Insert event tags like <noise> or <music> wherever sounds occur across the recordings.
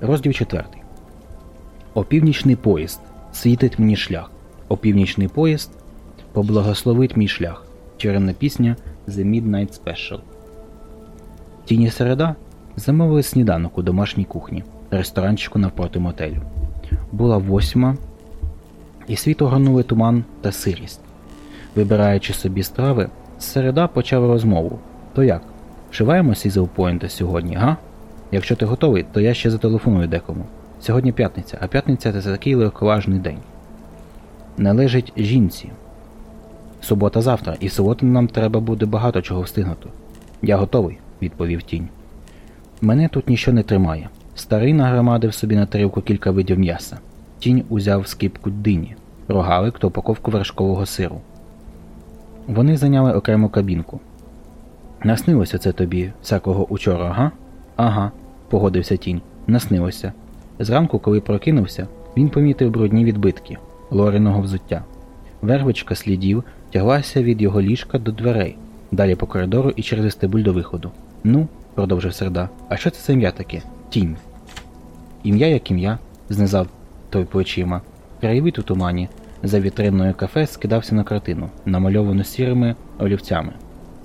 Розділ 4. Опівнічний поїзд. Світить мені шлях. Опівнічний поїзд поблагословить мій шлях. Черемна пісня The Midnight Special. Тіні середа замовили сніданок у домашній кухні, ресторанчику навпроти мотелю. Була восьма, і світ огорнули туман та сирість. Вибираючи собі страви, середа почав розмову. То як? Вшиваємося з Ігл-Пойнта сьогодні, га? Якщо ти готовий, то я ще зателефоную декому. Сьогодні п'ятниця, а п'ятниця це такий легковажний день. Належить жінці. Субота завтра, і в суботу нам треба буде багато чого встигнути. Я готовий, відповів тінь. Мене тут ніщо не тримає. Старий нагромадив собі на тарілку кілька видів м'яса. Тінь узяв скибку дині, рогалик та упаковку вершкового сиру. Вони зайняли окрему кабінку. Наснилося це тобі всякого учора, ага? Ага, погодився тінь. Наснилося. Зранку, коли прокинувся, він помітив брудні відбитки Лориного взуття. Вервичка слідів тяглася від його ліжка до дверей, далі по коридору і через вестибуль до виходу. Ну, продовжив серда, а що це за ім'я таке? Тінь. Ім'я як ім'я, знизав той плечима. Краєвид у тумані за вітриною кафе скидався на картину, намальовану сірими олівцями.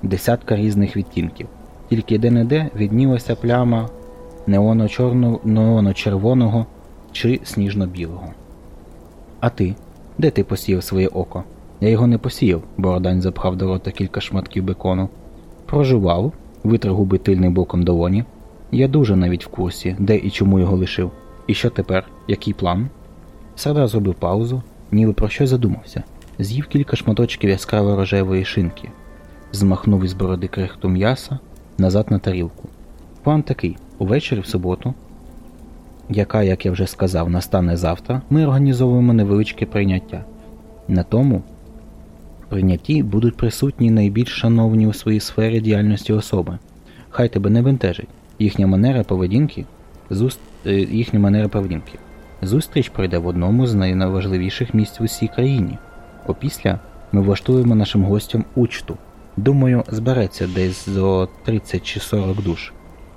Десятка різних відтінків. Тільки де-не-де віднілася пляма неоно-чорного, неоно-червоного чи сніжно-білого. А ти? Де ти посіяв своє око? Я його не посіяв, Бородань запхав до рота кілька шматків бекону. Прожував, витер губи тильним боком долоні. Я дуже навіть в курсі, де і чому його лишив. І що тепер? Який план? Сардар зробив паузу, ніби про щось задумався. З'їв кілька шматочків яскраво рожевої шинки, змахнув із бороди крихту м'яса назад на тарілку. План такий: увечері в суботу, яка, як я вже сказав, настане завтра, ми організовуємо невеличке прийняття. На тому прийнятті будуть присутні найбільш шановні у своїй сфері діяльності особи. Хай тебе не бентежить. Їхня манера поведінки зуст... е, їхня манера поведінки. Зустріч пройде в одному з найважливіших місць в усій країні. Опісля ми влаштуємо нашим гостям учту. Думаю, збереться десь зо 30 чи 40 душ.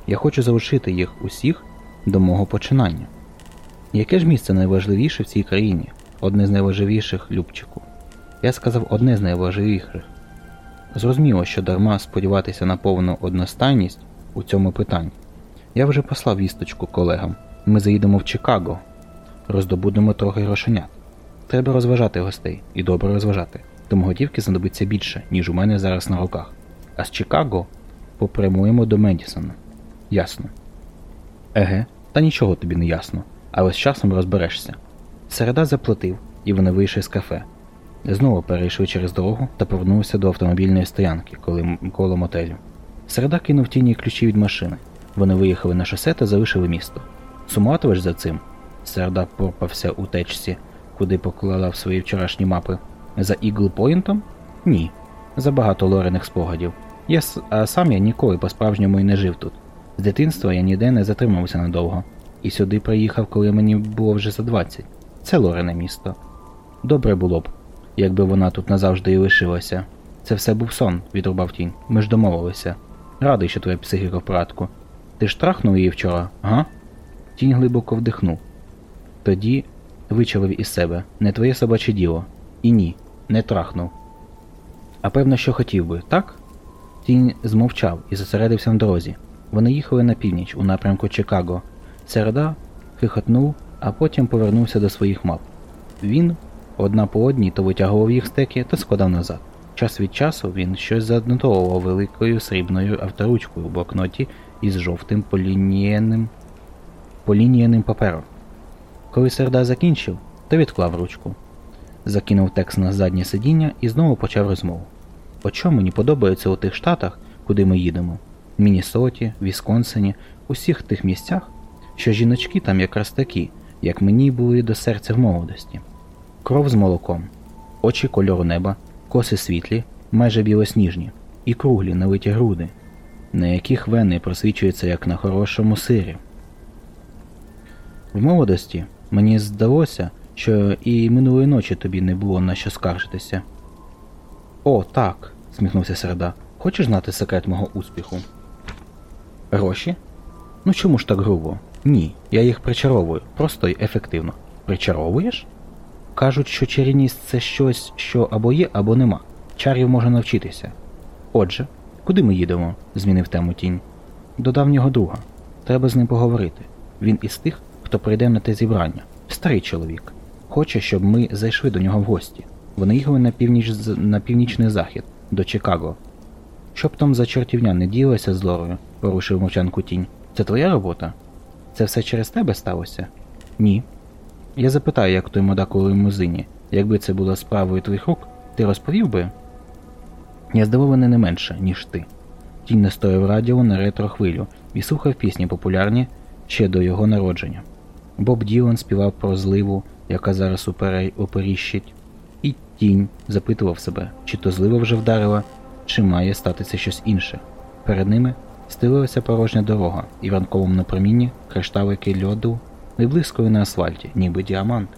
Я хочу залишити їх усіх до мого починання. Яке ж місце найважливіше в цій країні? Одне з найважливіших, Любчику. Я сказав одне з найважливіших. Зрозуміло, що дарма сподіватися на повну одностайність у цьому питанні. Я вже послав вісточку колегам. Ми заїдемо в Чикаго, роздобудемо трохи грошенят. Треба розважати гостей і добре розважати. Тому готівки знадобиться більше, ніж у мене зараз на руках. А з Чикаго попрямуємо до Медісона. Ясно. Еге, та нічого тобі не ясно, але з часом розберешся. Середа заплатив, і вони вийшли з кафе. Знову перейшли через дорогу та повернулися до автомобільної стоянки коли, коло мотелю. Середа кинув тіні ключі від машини. Вони виїхали на шосе та залишили місто. Сумуватимеш за цим? Середа порпався у течці, куди поклала в свої вчорашні мапи. За Іглпойнтом? Ні. Забагато лорених спогадів. Я, а сам я ніколи по-справжньому і не жив тут. З дитинства я ніде не затримався надовго. І сюди приїхав, коли мені було вже за 20. Це лорене місто. Добре було б, якби вона тут назавжди і лишилася. Це все був сон, відрубав тінь. Ми ж домовилися. Радий, що твоя психіка в порядку. Ти ж трахнув її вчора, га? Тінь глибоко вдихнув. Тоді вичавив із себе не твоє собаче діло. І ні, не трахнув. А певно, що хотів би, так? Тінь змовчав і зосередився на дорозі. Вони їхали на північ у напрямку Чикаго. Середа хихотнув, а потім повернувся до своїх мап. Він одна по одній то витягував їх стеки, то складав назад. Час від часу він щось занотовував великою срібною авторучкою у блокноті із жовтим полінієним, полінієним папером. Коли середа закінчив, то відклав ручку. Закинув текст на заднє сидіння і знову почав розмову. От що мені подобається у тих штатах, куди ми їдемо? Міннесоті, Вісконсині, усіх тих місцях, що жіночки там якраз такі, як мені були до серця в молодості. Кров з молоком, очі кольору неба, коси світлі, майже білосніжні, і круглі налиті груди, на яких вени просвічуються як на хорошому сирі. В молодості мені здалося, що і минулої ночі тобі не було на що скаржитися. О, так, сміхнувся Середа. Хочеш знати секрет мого успіху? Гроші? Ну чому ж так грубо? Ні, я їх причаровую, просто й ефективно. Причаровуєш? Кажуть, що чарівність це щось, що або є, або нема. Чарів можна навчитися. Отже, куди ми їдемо? змінив тему тінь. До давнього друга. Треба з ним поговорити. Він із тих, хто прийде на те зібрання. Старий чоловік. Хоче, щоб ми зайшли до нього в гості. Вони їхали на північ на північний захід, до Чикаго. Щоб там за чортівня не ділося з Лорою, порушив мовчанку тінь. Це твоя робота? Це все через тебе сталося? Ні. Я запитаю, як той мудак у лимузині. Якби це було справою твоїх рук, ти розповів би? Я здивований не менше, ніж ти. Тінь настояв радіо на ретро-хвилю і слухав пісні популярні ще до його народження. Боб Ділан співав про зливу, яка зараз оперіщить, і тінь запитував себе, чи то злива вже вдарила, чи має статися щось інше. Перед ними стелилася порожня дорога, і в ранковому промінні кришталики льоду виблискує на асфальті, ніби діамант.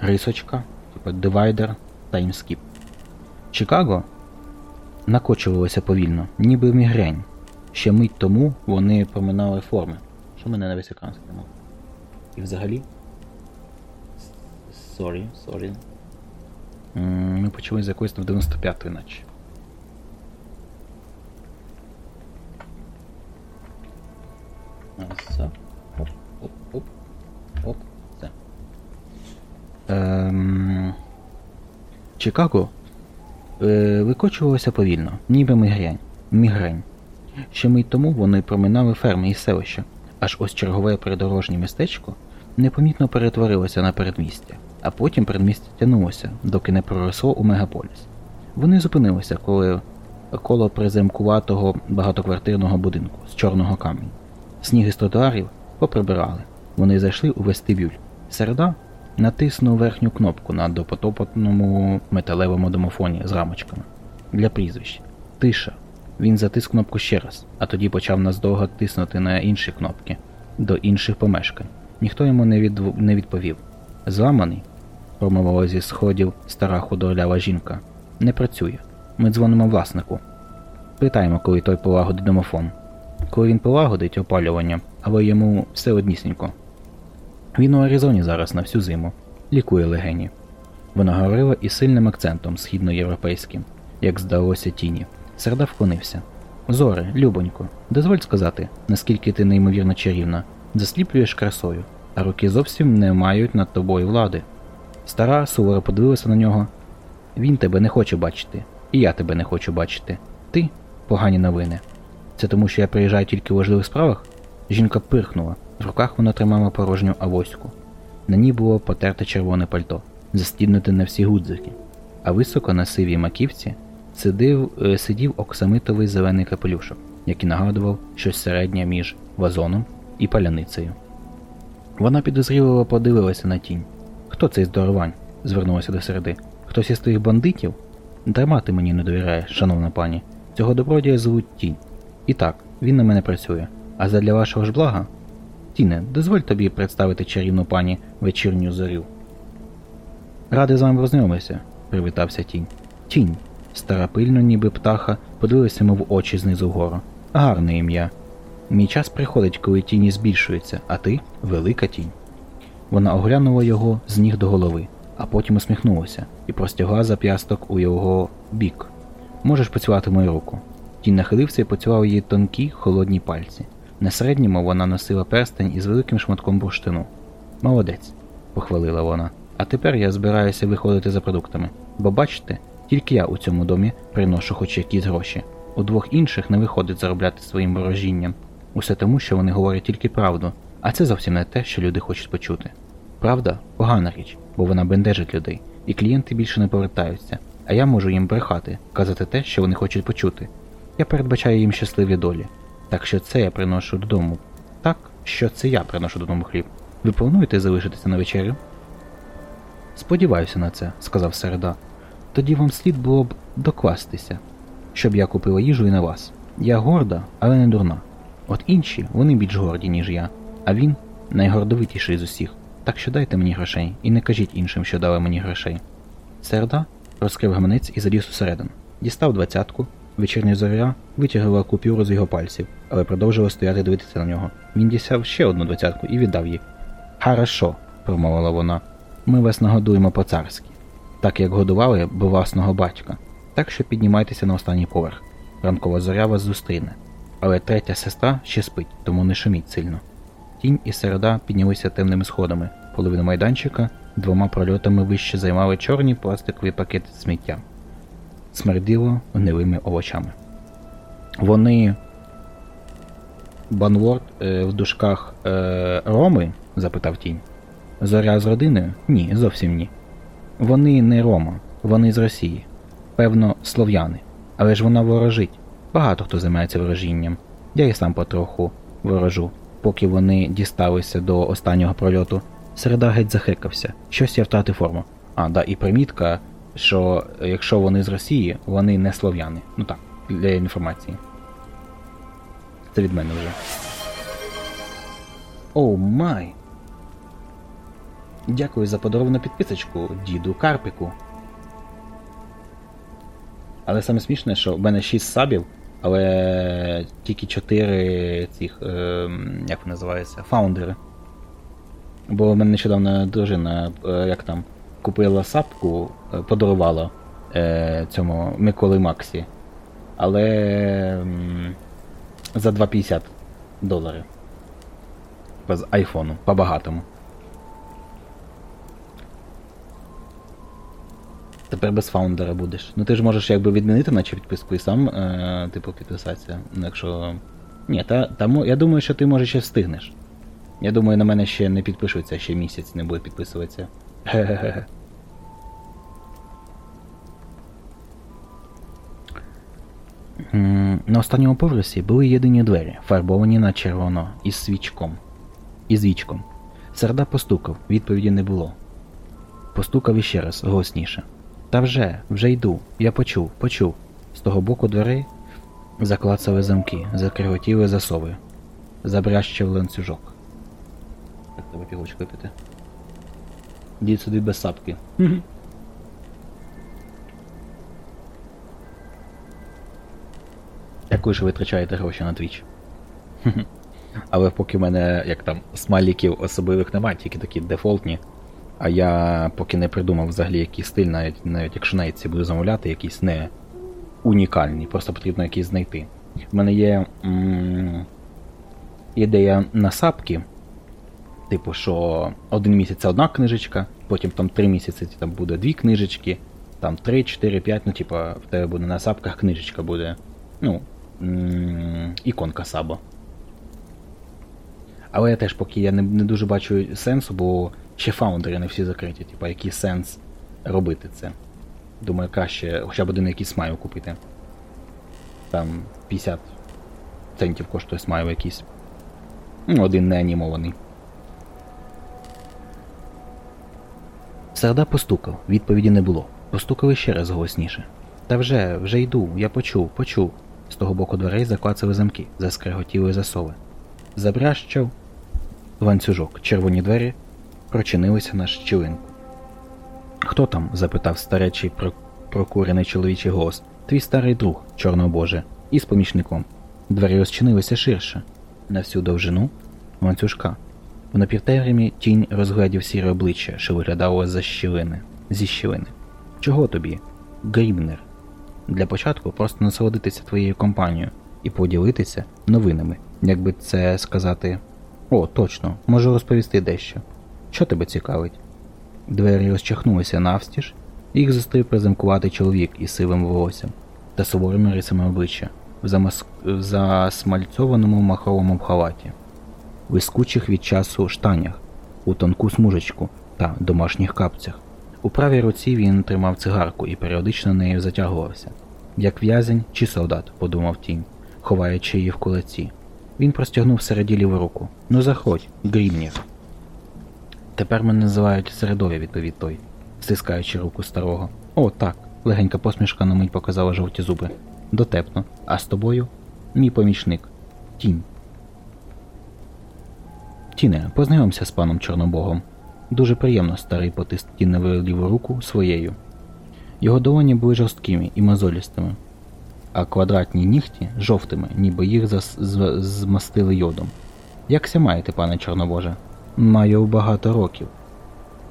Рисочка, типу divider, time skip. Чикаго накочувалося повільно, ніби мігрень. Ще мить тому вони проминали ферми. Що мене на весь екран скинув? І взагалі. Sorry, sorry. Ми почали з якоїсь в 95-ї, наче. Оп, оп, оп. Оп, все. Ем... Чикаго е, викочувалося повільно, ніби мігрень. мігрень. Ще мить тому вони проминали ферми і селища, аж ось чергове придорожнє містечко непомітно перетворилося на передмістя, а потім передмістя тягнулося, доки не проросло у мегаполіс. Вони зупинилися, коли коло приземкуватого багатоквартирного будинку з чорного камінь. Сніги з тротуарів поприбирали. Вони зайшли у вестибюль. Середа натиснув верхню кнопку на допотопотному металевому домофоні з рамочками. Для прізвищ. Тиша. Він затис кнопку ще раз, а тоді почав наздовго тиснути на інші кнопки до інших помешкань. Ніхто йому не, відв... не відповів. Зламаний, промовила зі сходів стара худорлява жінка. Не працює. Ми дзвонимо власнику. Питаємо, коли той полагодить домофон. Коли він полагодить опалювання, але йому все однісінько. Він у Аризоні зараз на всю зиму. Лікує легені. Вона говорила із сильним акцентом східноєвропейським, як здалося тіні. Серда вклонився. Зоре, любонько, дозволь сказати, наскільки ти неймовірно чарівна, засліплюєш красою, а руки зовсім не мають над тобою влади. Стара суворо подивилася на нього. Він тебе не хоче бачити, і я тебе не хочу бачити. Ти погані новини. Це тому, що я приїжджаю тільки у важливих справах? Жінка пирхнула. В руках вона тримала порожню авоську. На ній було потерте червоне пальто, застібнуте на всі гудзики, а високо на сивій маківці сидив, е, сидів оксамитовий зелений капелюшок, який нагадував щось середнє між вазоном і паляницею. Вона підозріливо подивилася на тінь. Хто цей здоровань? звернулася до середи. Хтось із твоїх бандитів? Дарма ти мені не довіряєш, шановна пані. Цього добродія звуть тінь. І так, він на мене працює. А задля вашого ж блага? Тіне, дозволь тобі представити чарівну пані вечірню зорю. Радий з вами познайомитися, привітався тінь. Тінь. Стара пильно, ніби птаха, подивилася йому в очі знизу вгору. Гарне ім'я. Мій час приходить, коли тіні збільшуються, а ти велика тінь. Вона оглянула його з ніг до голови, а потім усміхнулася і простягла зап'ясток у його бік. Можеш поцілувати мою руку. Тінь нахилився і поцілував її тонкі, холодні пальці. На середньому вона носила перстень із великим шматком бурштину. Молодець, похвалила вона. А тепер я збираюся виходити за продуктами. Бо бачите, тільки я у цьому домі приношу хоч якісь гроші. У двох інших не виходить заробляти своїм ворожінням. Усе тому, що вони говорять тільки правду, а це зовсім не те, що люди хочуть почути. Правда погана річ, бо вона бендежить людей, і клієнти більше не повертаються, а я можу їм брехати, казати те, що вони хочуть почути. Я передбачаю їм щасливі долі. Так що це я приношу додому. Так, що це я приношу додому хліб. Ви плануєте залишитися на вечерю? Сподіваюся на це, сказав Середа. Тоді вам слід було б докластися, щоб я купила їжу і на вас. Я горда, але не дурна. От інші, вони більш горді, ніж я, а він найгордовитіший з усіх. Так що дайте мені грошей і не кажіть іншим, що дали мені грошей. Середа розкрив гаманець і заліз усередину. Дістав двадцятку, Вечірня зоря витягла купюру з його пальців, але продовжила стояти дивитися на нього. Він дістав ще одну двадцятку і віддав їй. Хорошо, промовила вона. Ми вас нагодуємо по-царськи, так як годували би власного батька. Так що піднімайтеся на останній поверх. Ранкова зоря вас зустріне. Але третя сестра ще спить, тому не шуміть сильно. Тінь і середа піднялися темними сходами. Половину майданчика двома прольотами вище займали чорні пластикові пакети з сміттям. Смерділо гнилими овочами. Вони. Банворд е, в дужках е, Роми? запитав тінь. Зоря з родиною? Ні, зовсім ні. Вони не Рома, вони з Росії. Певно, слов'яни. Але ж вона ворожить. Багато хто займається ворожінням. Я і сам потроху ворожу. Поки вони дісталися до останнього прольоту, середа геть захикався. Щось я втратив форму. А, да, і примітка, що якщо вони з Росії, вони не слов'яни. Ну так, для інформації. Це від мене вже. Oh my! Дякую за подаровану підписочку, діду Карпіку. Але саме смішне, що в мене 6 сабів, але тільки 4 цих, е, як вони називаються, фаундери. Бо в мене нещодавно дружина, е, як там, купила сабку, е, подарувала е, цьому Миколи Максі. Але м, за 2,50 доларів. З айфону, по-багатому. Тепер без фаундера будеш. Ну ти ж можеш якби відмінити наче підписку і сам, е, типу, підписатися. Ну якщо. Ні, та, та я думаю, що ти може ще встигнеш. Я думаю, на мене ще не підпишуться, ще місяць не буде підписуватися. На останньому поверсі були єдині двері, фарбовані на червоно, із свічком. Із вічком. Середа постукав, відповіді не було. Постукав іще раз, голосніше. Та вже, вже йду. Я почув, почув. З того боку дверей заклацали замки, заскреготіли засови. Забрящив ланцюжок. Так, треба пігочку випити. Дід сюди без сабки. Дякую, що ви витрачаєте гроші на Twitch. <laughs> Але поки в мене, як там, смайліків особливих немає, тільки такі дефолтні. А я поки не придумав взагалі який стиль, навіть навіть якщо навіть ці буду замовляти, якийсь не унікальний, просто потрібно якийсь знайти. У мене є м- ідея насапки, типу, що один місяць це одна книжечка, потім там три місяці там буде дві книжечки, там три, чотири, п'ять, ну типа в тебе буде на сапках книжечка буде. Ну, іконка саба. Але я теж поки я не, не дуже бачу сенсу, бо ще фаундери не всі закриті. Типа, який сенс робити це. Думаю, краще хоча б один якийсь смайл купити. Там 50 центів коштує смайл якийсь. Ну, один не анімований. Серда постукав, відповіді не було. Постукали ще раз голосніше. Та вже, вже йду, я почув, почув. З того боку дверей заклацали замки, заскреготіли засови. Забрящав ланцюжок, червоні двері прочинилися на щілинку. Хто там? запитав старечий прокурений чоловічий голос. Твій старий друг, чорнобоже, із помічником. Двері розчинилися ширше. На всю довжину ланцюжка. В напівтемряві тінь розглядів сіре обличчя, що виглядало за щілини. зі щілини. Чого тобі? Грібнер. Для початку просто насолодитися твоєю компанією і поділитися новинами, якби це сказати. О, точно, можу розповісти дещо. Що тебе цікавить? Двері розчахнулися навстіж, їх зустрів приземкуватий чоловік із сивим волоссям та суворими рисами обличчя в, замас... в засмальцьованому махровому халаті, вискучих від часу штанях, у тонку смужечку та домашніх капцях. У правій руці він тримав цигарку і періодично нею затягувався. Як в'язень чи солдат, подумав тінь, ховаючи її в кулаці. Він простягнув середі ліву руку. Ну заходь, Грімнір. Тепер мене називають середові, відповів той, стискаючи руку старого. О, так. Легенька посмішка на мить показала жовті зуби. Дотепно. А з тобою? Мій помічник. Тінь. Тіне, познайомся з паном Чорнобогом. Дуже приємно старий потис тіневу ліву руку своєю. Його долоні були жорсткими і мозолістими. а квадратні нігті жовтими, ніби їх зас... з... змастили йодом. Якся маєте, пане Чорнобоже? Маю багато років.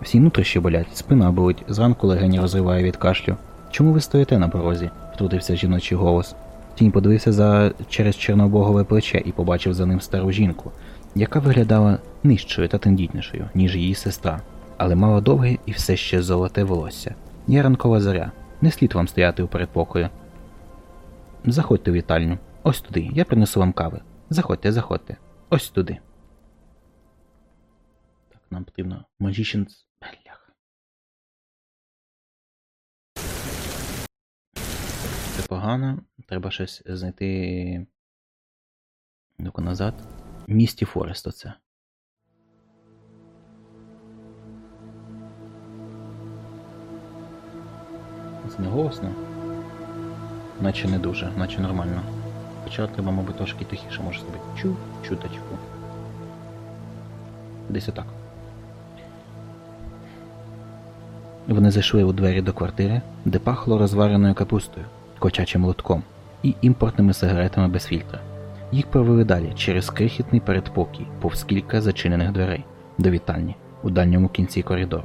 Всі нутрищі болять, спина болить, зранку легені розриває від кашлю. Чому ви стоїте на порозі? втрутився жіночий голос. Тінь подивився за через чорнобогове плече і побачив за ним стару жінку, яка виглядала нижчою та тендітнішою, ніж її сестра, але мала довге і все ще золоте волосся. Я ранкова заря. Не слід вам стояти у передпокої. Заходьте в вітальню. Ось туди. Я принесу вам кави. Заходьте, заходьте. Ось туди. Так, нам потрібно Magician's... Бляха. Це погано. Треба щось знайти. Ну-ка назад. Місті Форест оце. Це не голосно? Наче не дуже, наче нормально. Хоча треба, мабуть, трошки тихіше може зробити. Чу, чуточку. Десь отак. Вони зайшли у двері до квартири, де пахло розвареною капустою, кочачим лотком і імпортними сигаретами без фільтра. Їх провели далі через крихітний передпокій, повз кілька зачинених дверей до вітальні у дальньому кінці коридору,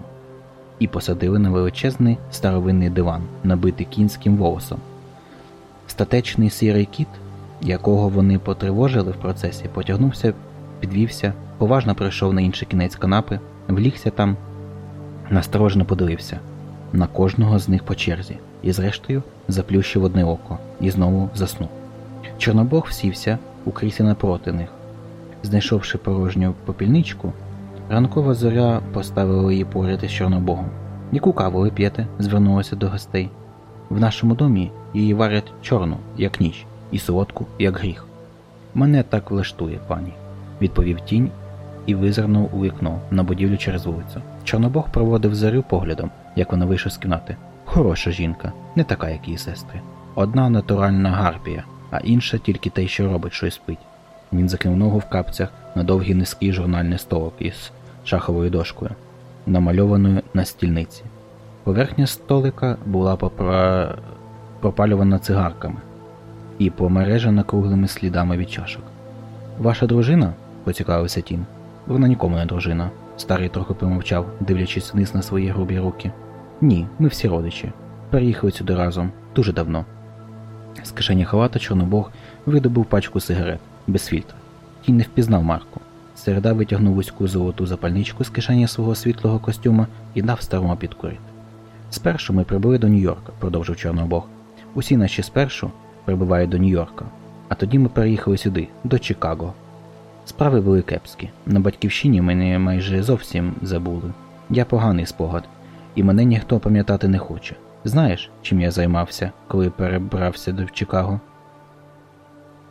і посадили на величезний старовинний диван, набитий кінським волосом. Статечний сірий кіт, якого вони потривожили в процесі, потягнувся, підвівся, поважно пройшов на інший кінець канапи, влігся там, насторожно подивився на кожного з них по черзі і, зрештою, заплющив одне око і знову заснув. Чорнобог всівся у кріслі напроти них. Знайшовши порожню попільничку, ранкова зоря поставила її поряд із Чорнобогом. Яку каву ви п'єте? звернулася до гостей. В нашому домі її варять чорну, як ніч, і солодку, як гріх. Мене так влаштує, пані, відповів тінь і визирнув у вікно на будівлю через вулицю. Чорнобог проводив зарю поглядом, як вона вийшла з кімнати. Хороша жінка, не така, як її сестри. Одна натуральна гарпія, а інша тільки те, що робить, що й спить. Він закинув ногу в капцях на довгий низький журнальний столик із шаховою дошкою, намальованою на стільниці. Поверхня столика була попра... пропалювана цигарками і помережена круглими слідами від чашок. Ваша дружина? поцікавився Тім. Вона нікому не дружина. Старий трохи помовчав, дивлячись вниз на свої грубі руки. Ні, ми всі родичі. Переїхали сюди разом дуже давно. З кишені халата Чорнобог видобув пачку сигарет без фільтра. Тінь не впізнав Марку. Середа витягнув вузьку золоту запальничку з кишені свого світлого костюма і дав старому підкурити. Спершу ми прибули до Нью-Йорка, продовжив Чорнобог. Усі наші спершу прибувають до Нью-Йорка, а тоді ми переїхали сюди, до Чикаго. Справи були кепські. На батьківщині мене майже зовсім забули. Я поганий спогад, і мене ніхто пам'ятати не хоче. Знаєш, чим я займався, коли перебрався до Чикаго?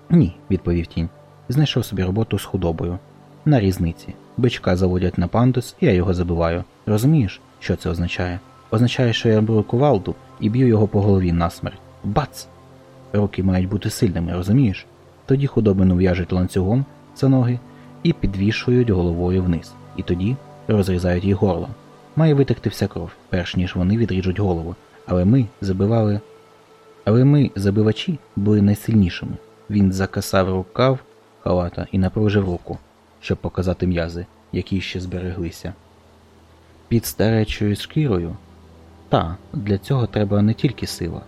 Ні, відповів тінь. Знайшов собі роботу з худобою. На різниці. Бичка заводять на пандус, і я його забиваю. Розумієш, що це означає? Означає, що я беру кувалду і б'ю його по голові насмерть. Бац! Руки мають бути сильними, розумієш? Тоді худобину в'яжуть ланцюгом за ноги і підвішують головою вниз, і тоді розрізають їй горло. Має витекти вся кров, перш ніж вони відріжуть голову. Але ми забивали. Але ми, забивачі, були найсильнішими. Він закасав рукав халата і напружив руку, щоб показати м'язи, які ще збереглися. Під старечою шкірою? Та, для цього треба не тільки сила.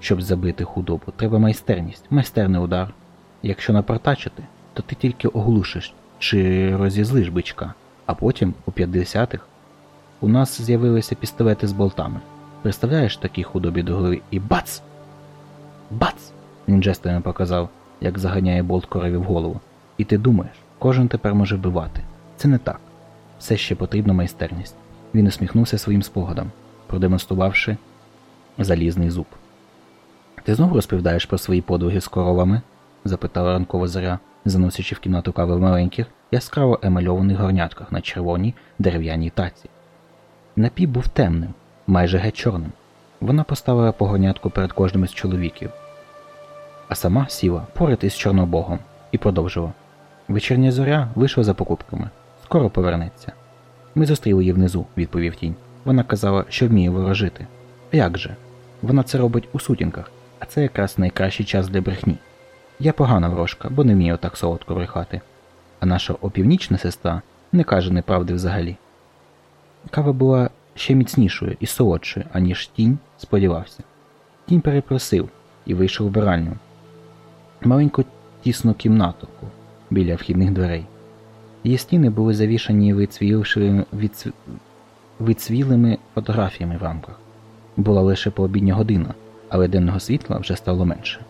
Щоб забити худобу, треба майстерність, майстерний удар. Якщо напартачити, то ти тільки оглушиш чи розізлиш бичка, а потім, у 50-х, у нас з'явилися пістолети з болтами. Представляєш такі худобі до і бац! Бац! Він жестами показав, як заганяє болт корові в голову. І ти думаєш, кожен тепер може вбивати. Це не так. Все ще потрібна майстерність. Він усміхнувся своїм спогадом, продемонструвавши залізний зуб. Ти знову розповідаєш про свої подвиги з коровами? запитала ранкова заря, заносячи в кімнату кави в маленьких, яскраво емальованих горнятках на червоній дерев'яній таці. Напій був темним, майже геть чорним. Вона поставила погонятку перед кожним із чоловіків, а сама сіла поряд із Чорнобогом і продовжила. Вечірня зоря вийшла за покупками. Скоро повернеться. Ми зустріли її внизу, відповів тінь. Вона казала, що вміє ворожити. Як же? Вона це робить у сутінках, А це якраз найкращий час для брехні. Я погана врошка, бо не вмію так солодко брехати. А наша опівнічна сестра не каже неправди взагалі. Кава була ще міцнішою і солодшою, аніж тінь сподівався. Тінь перепросив і вийшов в биральню. Маленьку тісну кімнатку біля вхідних дверей. Її стіни були завішані вицвілими фотографіями в рамках. Була лише пообідня година, але денного світла вже стало менше.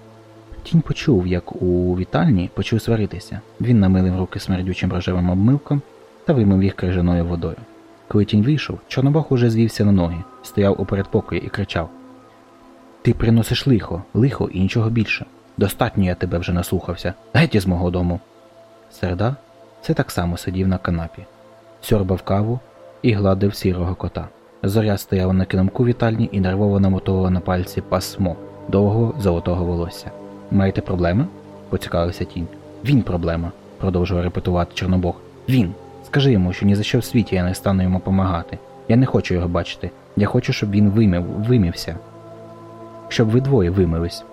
Тінь почув, як у вітальні почав сваритися. Він намилив руки смердючим рожевим обмилком та вимив їх крижаною водою. Коли вийшов, Чорнобог уже звівся на ноги, стояв у передпокої і кричав: Ти приносиш лихо, лихо і нічого більше. Достатньо я тебе вже наслухався. Геть із мого дому. Середа все так само сидів на канапі, сьорбав каву і гладив сірого кота. Зоря стояла на килимку вітальні і нервово намотувала на пальці пасмо довгого золотого волосся. Маєте проблеми? поцікавився тінь. Він проблема, продовжував репетувати Чорнобог. Він. Скажи йому, що ні за що в світі я не стану йому помагати. Я не хочу його бачити. Я хочу, щоб він вимив, вимівся. Щоб ви двоє вимились.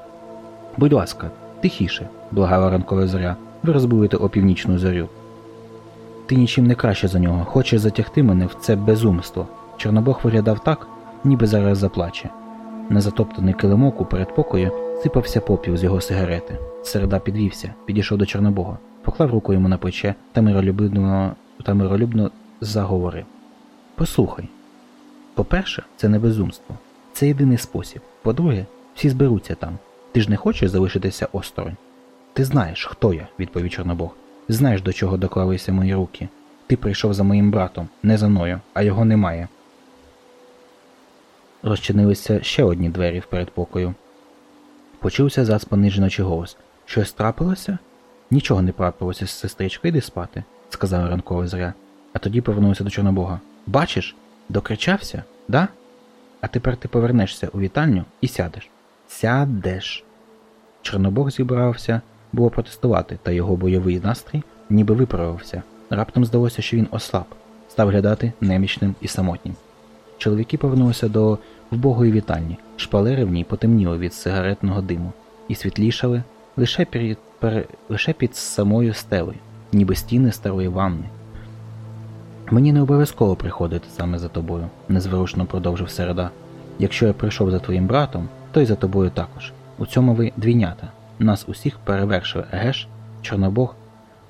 Будь ласка, тихіше, благала ранкова зоря. Ви розбудите опівнічну зорю. Ти нічим не краще за нього, хочеш затягти мене в це безумство. Чорнобог виглядав так, ніби зараз заплаче. На затоптаний килимок у передпокою сипався попіл з його сигарети. Середа підвівся, підійшов до Чорнобога, поклав руку йому на плече та миролюбно, та миролюбно заговорив. Послухай. По-перше, це не безумство. Це єдиний спосіб. По-друге, всі зберуться там. Ти ж не хочеш залишитися осторонь? Ти знаєш, хто я, відповів Чорнобог. Знаєш, до чого доклалися мої руки. Ти прийшов за моїм братом, не за мною, а його немає. Розчинилися ще одні двері в передпокою. Почувся заспаний жіночий голос. Щось трапилося? Нічого не трапилося, сестричко, йди спати, сказала ранкова зоря. А тоді повернувся до Чорнобога. Бачиш, докричався, да? А тепер ти повернешся у вітальню і сядеш. Сядеш. Чорнобог зібрався було протестувати, та його бойовий настрій ніби виправився. Раптом здалося, що він ослаб, став глядати немічним і самотнім. Чоловіки повернулися до вбогої вітальні, шпалери в ній потемніли від сигаретного диму і світлішали лише під, пер, лише під самою стелею, ніби стіни старої ванни. Мені не обов'язково приходити саме за тобою, незворушно продовжив середа. Якщо я прийшов за твоїм братом, то й за тобою також. У цьому ви двійнята. Нас усіх перевершив Егеш, Чорнобог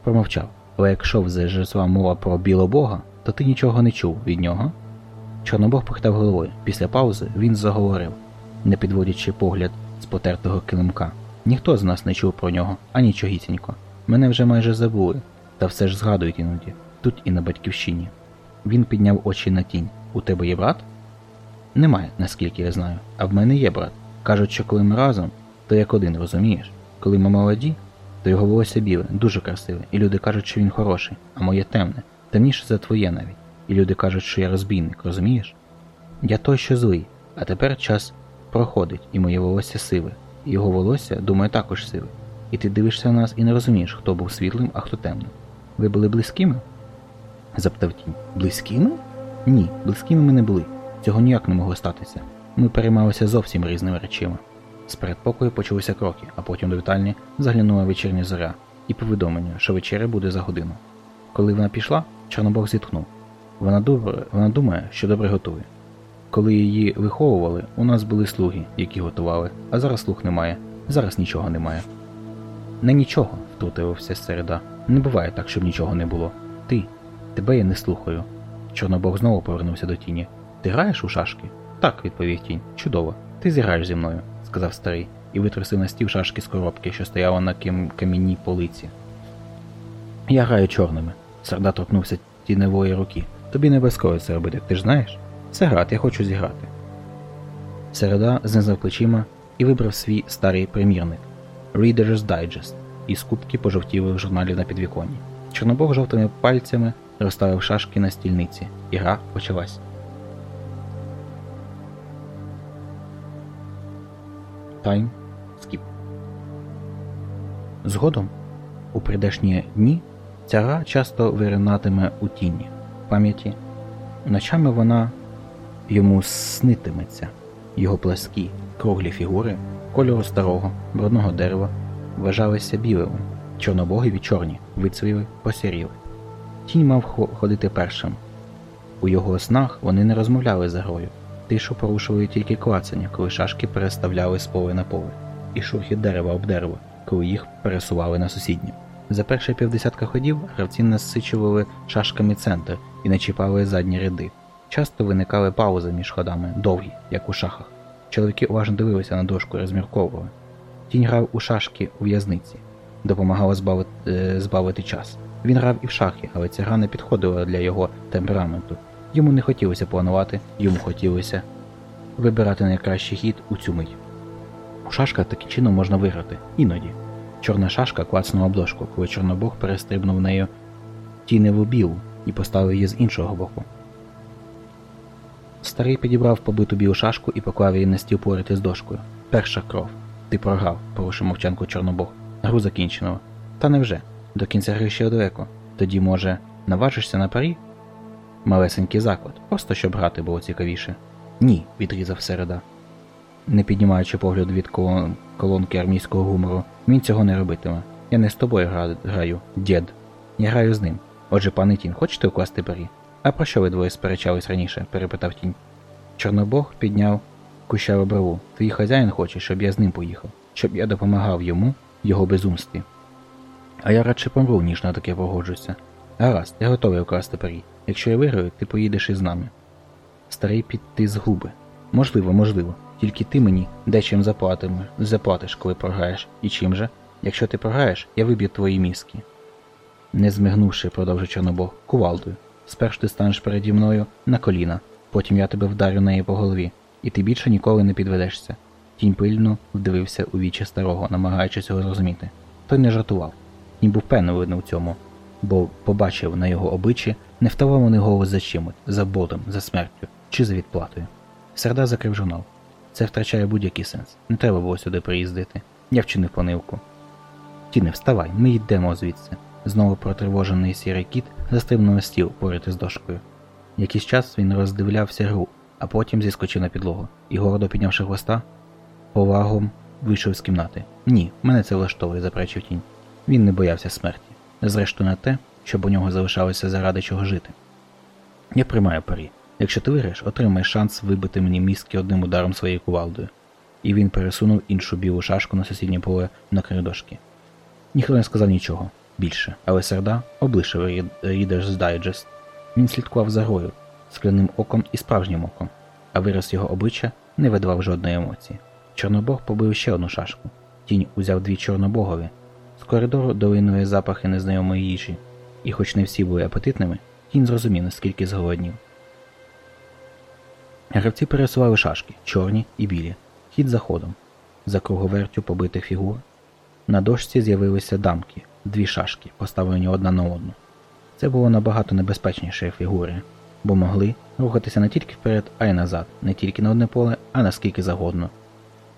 промовчав, але якщо вже жезла мова про білобога, то ти нічого не чув від нього. Чорнобог похитав головою. Після паузи він заговорив, не підводячи погляд з потертого килимка. Ніхто з нас не чув про нього, ані чогісінько. Мене вже майже забули, та все ж згадують іноді, тут і на батьківщині. Він підняв очі на тінь. У тебе є брат? Немає, наскільки я знаю. А в мене є брат. Кажуть, що коли ми разом, то як один, розумієш? Коли ми молоді, то його волосся біле, дуже красиве, і люди кажуть, що він хороший, а моє темне, темніше за твоє навіть. І люди кажуть, що я розбійник, розумієш? Я той, що злий, а тепер час проходить, і моє волосся сиве, і його волосся, думаю, також сиве. І ти дивишся на нас і не розумієш, хто був світлим, а хто темним. Ви були близькими? запитав тінь. Близькими? Ні, близькими ми не були. Цього ніяк не могло статися. Ми переймалися зовсім різними речима. З передпокою почалися кроки, а потім до вітальні заглянула вечірня зоря і повідомлення, що вечеря буде за годину. Коли вона пішла, Чорнобог зітхнув. Вона, добре, вона думає, що добре готує. Коли її виховували, у нас були слуги, які готували, а зараз слуг немає, зараз нічого немає. Не нічого, втрутився середа. Не буває так, щоб нічого не було. Ти, тебе я не слухаю. Чорнобог знову повернувся до тіні. Ти граєш у шашки? Так, відповів тінь. Чудово. Ти зіграєш зі мною, сказав старий, і витрусив на стіл шашки з коробки, що стояла на кам... камінній полиці. Я граю чорними. Серда торкнувся тіневої руки. Тобі не обов'язково це робити, ти ж знаєш? Це грати, я хочу зіграти. Середа знизав плечима і вибрав свій старий примірник Reader's Digest із кубки пожовтілих журналів на підвіконні. Чорнобог жовтими пальцями розставив шашки на стільниці, і гра почалась. Тайм скіп. Згодом, у прийдешні дні, ця гра часто виринатиме у тіні пам'яті. Ночами вона йому снитиметься, його пласкі, круглі фігури кольору старого, брудного дерева, вважалися білими, чорнобогові чорні, вицвіли, посіріли. Тінь мав ходити першим. У його снах вони не розмовляли з грою. Тишу порушували тільки клацання, коли шашки переставляли з поли на поле, і шурхіт дерева об дерево, коли їх пересували на сусіднє. За перші півдесятка ходів гравці насичували шашками центр і не чіпали задні ряди. Часто виникали паузи між ходами, довгі, як у шахах. Чоловіки уважно дивилися на дошку і розмірковували. Тінь грав у шашки у в'язниці, допомагало збавити, е, збавити час. Він грав і в шахи, але ця гра не підходила для його темпераменту. Йому не хотілося планувати, йому хотілося вибирати найкращий хід у цю мить. У шашках таким чином можна виграти, іноді. Чорна шашка клацнула обложку, коли Чорнобог перестрибнув нею тіневу білу і поставив її з іншого боку. Старий підібрав побиту білу шашку і поклав її на стіл поряд із дошкою. Перша кров. Ти програв, порушив мовчанку Чорнобог. Гру закінчено. Та невже? До кінця гри ще далеко. Тоді, може, наважишся на парі? Малесенький заклад, просто щоб грати було цікавіше. Ні, відрізав середа. Не піднімаючи погляд від колон- колонки армійського гумору, він цього не робитиме. Я не з тобою гра- граю, дід. Я граю з ним. Отже, пане тінь, хочете укласти парі? А про що ви двоє сперечались раніше? перепитав тінь. Чорнобог підняв кущаву брову. Твій хазяїн хоче, щоб я з ним поїхав, щоб я допомагав йому його безумстві. А я радше помру, ніж на таке погоджуся. Гаразд, я готовий укласти парі. Якщо я виграю, ти поїдеш із нами. Старий підтис губи. Можливо, можливо. Тільки ти мені дечим заплатимо, заплатиш, коли програєш. І чим же? Якщо ти програєш, я виб'ю твої мізки. Не змигнувши, продовжив Чорнобог, кувалдою. Спершу ти станеш переді мною на коліна, потім я тебе вдарю неї по голові, і ти більше ніколи не підведешся. Тінь пильно вдивився у вічі старого, намагаючись його зрозуміти. Той не жартував. Тінь був певний у цьому, бо побачив на його обличчі невтавований голос за чимось, за бодом, за смертю чи за відплатою. Серда закрив журнал. Це втрачає будь-який сенс. Не треба було сюди приїздити. Я вчинив помилку. Тіне, вставай, ми йдемо звідси. Знову протривожений сірий кіт застрибнув на стіл поряд із дошкою. Якийсь час він роздивлявся гру, а потім зіскочив на підлогу і, гордо піднявши хвоста, повагом вийшов з кімнати. Ні, мене це влаштовує, заперечив тінь. Він не боявся смерті. Зрештою, на те, щоб у нього залишалося заради чого жити. Я приймаю парі. Якщо ти виграєш, отримаєш шанс вибити мені мізки одним ударом своєю кувалдою. І він пересунув іншу білу шашку на сусіднє поле на краю. Ніхто не сказав нічого більше, але серда облишив Reader's Digest. Він слідкував за грою, скляним оком і справжнім оком, а вираз його обличчя не видавав жодної емоції. Чорнобог побив ще одну шашку. Тінь узяв дві чорнобогові. З коридору долинули запахи незнайомої їжі, і хоч не всі були апетитними, тінь зрозумів, наскільки зголоднів. Гравці пересували шашки, чорні і білі, хід за ходом. За круговертю побитих фігур. На дошці з'явилися дамки, дві шашки, поставлені одна на одну. Це було набагато небезпечніше фігури, бо могли рухатися не тільки вперед, а й назад, не тільки на одне поле, а наскільки завгодно.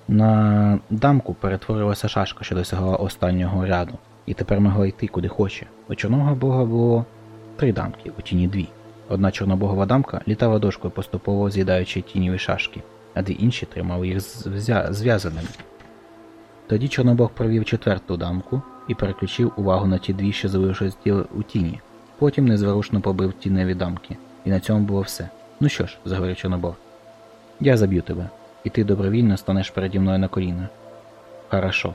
На дамку перетворилася шашка, що досягала останнього ряду, і тепер могла йти куди хоче. У чорного бога було три дамки, у тіні дві. Одна чорнобогова дамка літала дошкою, поступово з'їдаючи тіньові шашки, а дві інші тримали їх зв'язаними. Тоді Чорнобог провів четверту дамку і переключив увагу на ті дві, що залишились у тіні. Потім незворушно побив тіневі дамки, і на цьому було все. Ну що ж, заговорив Чорнобог, я заб'ю тебе, і ти добровільно станеш переді мною на коліна. Хорошо.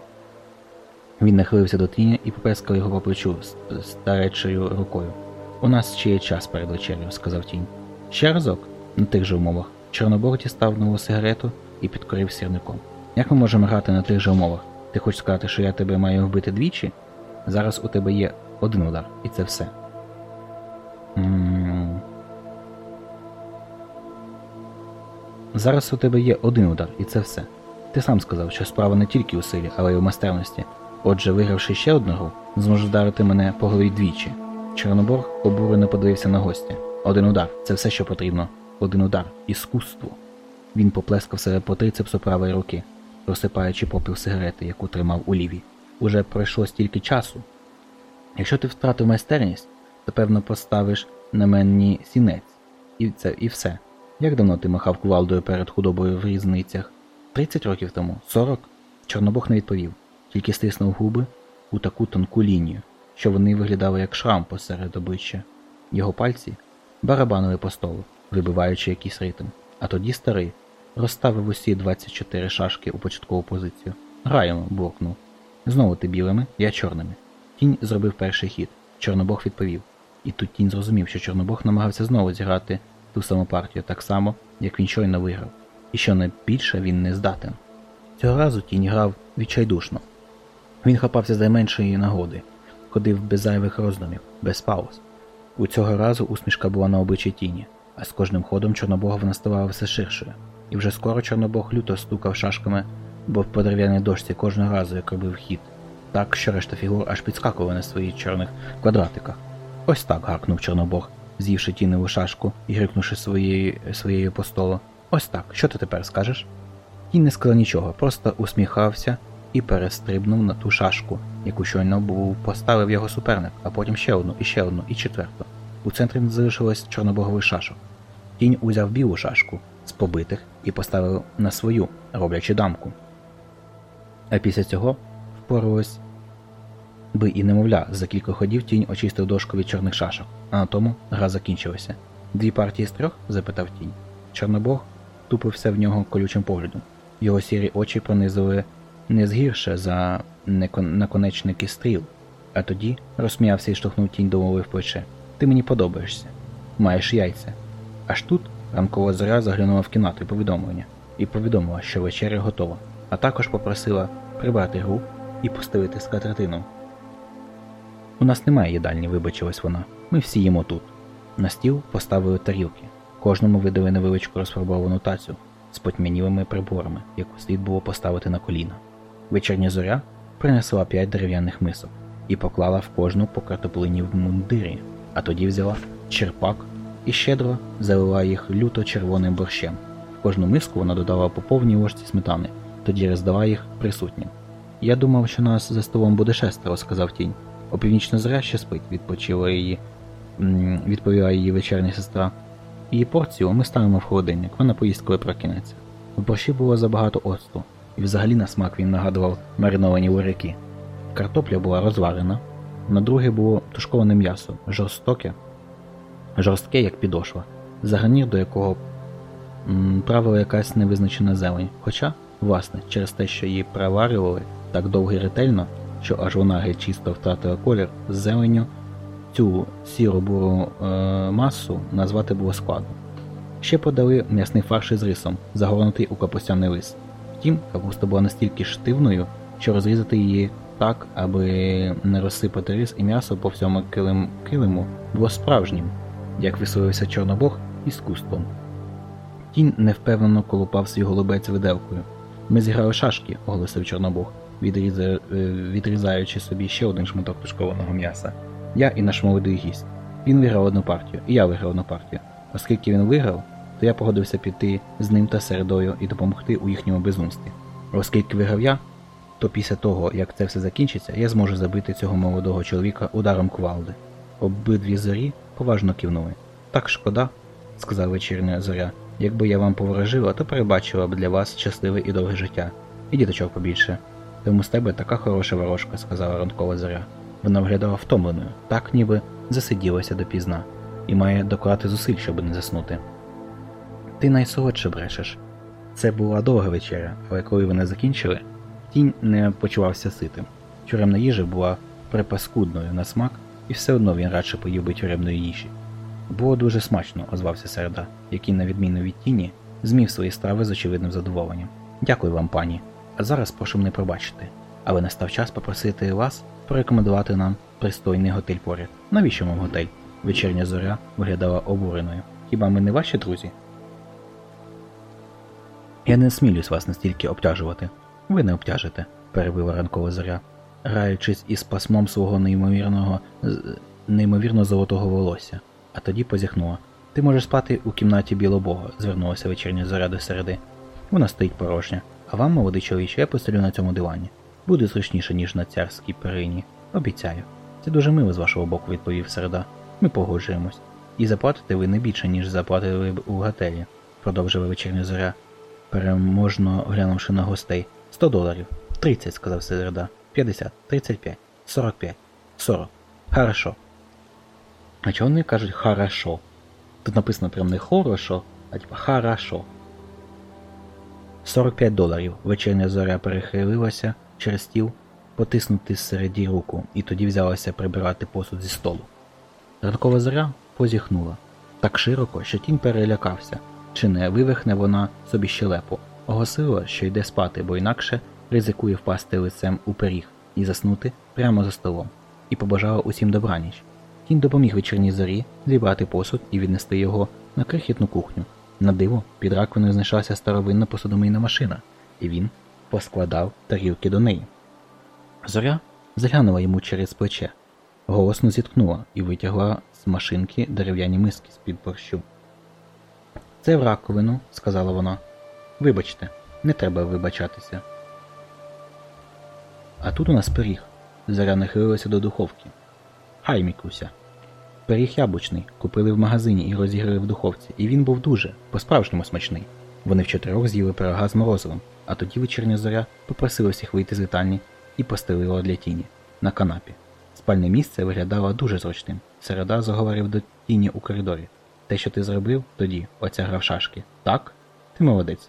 Він нахилився до тіні і поплескав його по плечу старечою рукою. У нас ще є час перед вечерею, сказав тінь. Ще разок, на тих же умовах. Чорнобог дістав нову сигарету і підкорив сірником. Як ми можемо грати на тих же умовах? Ти хочеш сказати, що я тебе маю вбити двічі? Зараз у тебе є один удар, і це все. М. Зараз у тебе є один удар, і це все. Ти сам сказав, що справа не тільки у силі, але й у майстерності. Отже, вигравши ще одну гру, зможеш вдарити мене по голові двічі. Чорнобор обурено подивився на гостя. Один удар це все, що потрібно. Один удар іскусство. Він поплескав себе по трицепсу правої руки, розсипаючи попіл сигарети, яку тримав у лівій. Уже пройшло стільки часу. Якщо ти втратив майстерність, то певно поставиш на мені сінець. І це і все. Як давно ти махав кувалдою перед худобою в різницях? 30 років тому? 40? Чорнобог не відповів, тільки стиснув губи у таку тонку лінію, що вони виглядали як шрам посеред обличчя. Його пальці барабанили по столу, вибиваючи якийсь ритм. А тоді старий розставив усі 24 шашки у початкову позицію. Граємо, буркнув. Знову ти білими, я чорними. Тінь зробив перший хід. Чорнобог відповів. І тут тінь зрозумів, що Чорнобог намагався знову зіграти ту саму партію так само, як він щойно виграв, і що найбільше він не здатен. Цього разу тінь грав відчайдушно. Він хапався за меншої нагоди, ходив без зайвих роздумів, без пауз. У цього разу усмішка була на обличчі тіні, а з кожним ходом Чорнобога вона ставала все ширшою, і вже скоро Чорнобог люто стукав шашками, бо по дерев'яній дошці кожного разу, як робив хід, так що решта фігур аж підскакували на своїх чорних квадратиках. Ось так гаркнув Чорнобог, з'ївши тіневу шашку і грикнувши своєю, своєю по столу. Ось так, що ти тепер скажеш? Тінь не сказав нічого, просто усміхався і перестрибнув на ту шашку, яку щойно був поставив його суперник, а потім ще одну, і ще одну, і четверту. У центрі залишилось чорнобогових шашок. Тінь узяв білу шашку з побитих і поставив на свою, роблячи дамку. А після цього впоралось би і немовля, за кілька ходів тінь очистив дошку від чорних шашок, а на тому гра закінчилася. Дві партії з трьох? запитав тінь. Чорнобог тупився в нього колючим поглядом. Його сірі очі пронизили не згірше за наконечники стріл, а тоді розсміявся і штовхнув тінь до мови в плече. Ти мені подобаєшся. Маєш яйця. Аж тут ранкова зоря заглянула в кімнату і повідомлення і повідомила, що вечеря готова, а також попросила прибрати гру і поставити скатертину. У нас немає їдальні, вибачилась вона. Ми всі їмо тут. На стіл поставили тарілки. Кожному видали невеличку розфарбовану тацю з потьмянілими приборами, яку слід було поставити на коліна. Вечірня зоря принесла п'ять дерев'яних мисок і поклала в кожну по картоплині в мундирі, а тоді взяла черпак і щедро залила їх люто червоним борщем. В кожну миску вона додала по повній ложці сметани, тоді роздала їх присутнім. Я думав, що нас за столом буде шестеро, сказав тінь. Опівнічна зоря ще спить, відпочила її, відповіла її вечірня сестра. Її порцію ми ставимо в холодильник, вона поїсть, коли прокинеться. В борщі було забагато оцту, і взагалі на смак він нагадував мариновані буряки. Картопля була розварена, на друге було тушковане м'ясо, жорстоке, жорстке, як підошва, загарнір, до якого правила якась невизначена зелень. Хоча, власне, через те, що її проварювали так довго і ретельно, що аж вона геть чисто втратила колір з зеленню, цю сіро буру е, масу назвати було складно. Ще подали м'ясний фарш із рисом, загорнутий у капустяний лист. Втім, капуста була настільки штивною, що розрізати її так, аби не розсипати рис і м'ясо по всьому килим, килиму, було справжнім, як висловився Чорнобог, іскусством. Тінь невпевнено колупав свій голубець виделкою. Ми зіграли шашки, оголосив Чорнобог, відріза... е, відрізаючи собі ще один шматок тушкованого м'яса. Я і наш молодий гість. Він виграв одну партію, і я виграв одну партію. Оскільки він виграв, то я погодився піти з ним та середою і допомогти у їхньому безумстві. Оскільки виграв я, то після того, як це все закінчиться, я зможу забити цього молодого чоловіка ударом кувалди. Обидві зорі поважно кивнули. Так шкода, сказав вечірня зоря. Якби я вам поворожила, то перебачила б для вас щасливе і довге життя. І діточок побільше. Тому з тебе така хороша ворожка, сказала ранкова зоря. Вона виглядала втомленою, так ніби засиділася допізна, і має докладати зусиль, щоб не заснути. Ти найсолодше брешеш. Це була довга вечеря, але коли вони закінчили, тінь не почувався ситим. Тюремна їжа була припаскудною на смак, і все одно він радше поїв би тюремної їжі. Було дуже смачно, озвався Середа, який, на відміну від тіні, змів свої страви з очевидним задоволенням. Дякую вам, пані. А зараз прошу мене пробачити. Але настав час попросити вас порекомендувати нам пристойний готель поряд. Навіщо вам готель? Вечірня зоря виглядала обуреною. Хіба ми не ваші друзі? Я не смілюсь вас настільки обтяжувати. Ви не обтяжите, перебила ранкова зоря, граючись із пасмом свого неймовірного неймовірно золотого волосся, а тоді позіхнула. Ти можеш спати у кімнаті білобога, звернулася вечірня зоря до середи. Вона стоїть порожня, а вам, молодий чоловіче, я постелю на цьому дивані. Буде зручніше, ніж на царській перині. Обіцяю. Це дуже мило з вашого боку, відповів середа. Ми погоджуємось. І заплатите ви не більше, ніж заплатили б у готелі, продовжила вечірня зоря, переможно глянувши на гостей. Сто доларів. 30, сказав Середа. 50, 35, 45, 40. Хорошо. А чого вони кажуть хорошо? Тут написано прям не хорошо, а типа хорошо. 45 доларів. Вечірня зоря перехилилася через стіл, потиснути середі руку, і тоді взялася прибирати посуд зі столу. Ранкова зоря позіхнула так широко, що тінь перелякався, чи не вивихне вона собі щелепу, оголосила, що йде спати, бо інакше ризикує впасти лицем у пиріг і заснути прямо за столом, і побажала усім добраніч. Тінь допоміг вечірній зорі зібрати посуд і віднести його на крихітну кухню. На диво, під раковиною знайшлася старовинна посудомийна машина, і він поскладав тарілки до неї. Зоря заглянула йому через плече, голосно зіткнула і витягла з машинки дерев'яні миски з-під борщу. Це в раковину, сказала вона. Вибачте, не треба вибачатися. А тут у нас пиріг. Заря нахилилася до духовки. Хай, Мікуся. Пиріг яблучний, купили в магазині і розіграли в духовці, і він був дуже, по-справжньому смачний. Вони вчотирьох з'їли пирога з морозивом, а тоді вечірня зоря попросила всіх вийти з вітальні і постелила для тіні на канапі. Спальне місце виглядало дуже зручним. Середа заговорив до тіні у коридорі. Те, що ти зробив тоді, оця гра в шашки, так? Ти молодець.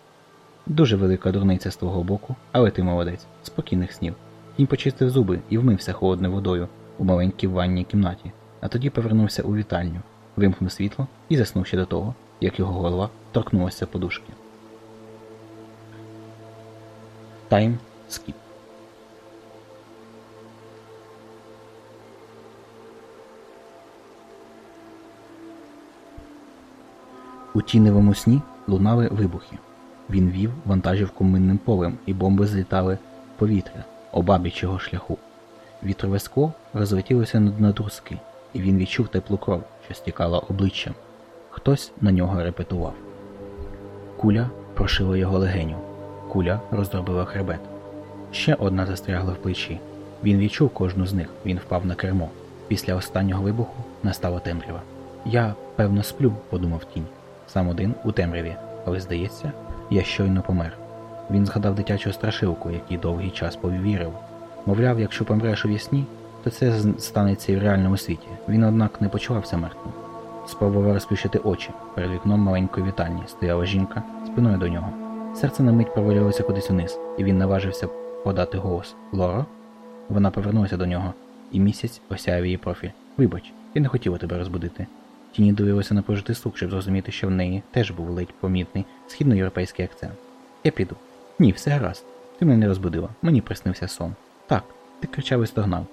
Дуже велика дурниця з твого боку, але ти молодець, спокійних снів. Тінь почистив зуби і вмився холодною водою у маленькій ванній кімнаті, а тоді повернувся у вітальню, вимкнув світло і заснув ще до того, як його голова торкнулася подушки. Тайм скіп. У тіневому сні лунали вибухи. Він вів вантажівку минним полем, і бомби злітали в повітря, обабіч його шляху. Вітрове скло розлетілося на друзки, і він відчув теплу кров, що стікала обличчям. Хтось на нього репетував. Куля прошила його легеню. Куля роздробила хребет. Ще одна застрягла в плечі. Він відчув кожну з них, він впав на кермо. Після останнього вибуху настала темрява. Я, певно, сплю, подумав тінь. Сам один у темряві, але здається, я щойно помер. Він згадав дитячу страшилку, який довгий час повірив. Мовляв, якщо помреш у вісні, то це станеться і в реальному світі. Він, однак, не почувався мертвим. Спробував розплющити очі. Перед вікном маленької вітальні стояла жінка спиною до нього. Серце на мить провалилося кудись униз, і він наважився подати голос Лоро? Вона повернулася до нього, і місяць осяяв її профіль. Вибач, я не хотіла тебе розбудити. Тіні дивилася на пожитий слух, щоб зрозуміти, що в неї теж був ледь помітний східноєвропейський акцент. Я піду. Ні, все гаразд. Ти мене не розбудила. Мені приснився сон. Так, ти кричав і стогнав.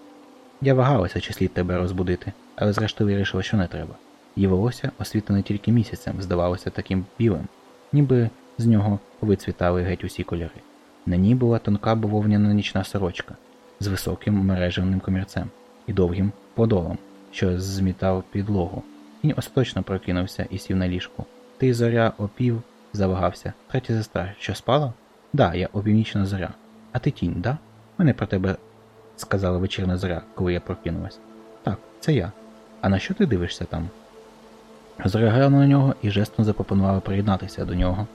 Я вагалася, чи слід тебе розбудити, але зрештою вирішила, що не треба. Її волосся, освітлене тільки місяцем, здавалося таким білим, ніби з нього вицвітали геть усі кольори. На ній була тонка бововняна нічна сорочка з високим мережевним комірцем і довгим подолом, що змітав підлогу. Він остаточно прокинувся і сів на ліжку. Ти зоря опів, завагався. Третя сестра, що спала? Да, я опівнічна зоря. А ти тінь, да? Мене про тебе сказала вечірна зоря, коли я прокинулась. Так, це я. А на що ти дивишся там? Зоря глянула на нього і жестом запропонувала приєднатися до нього,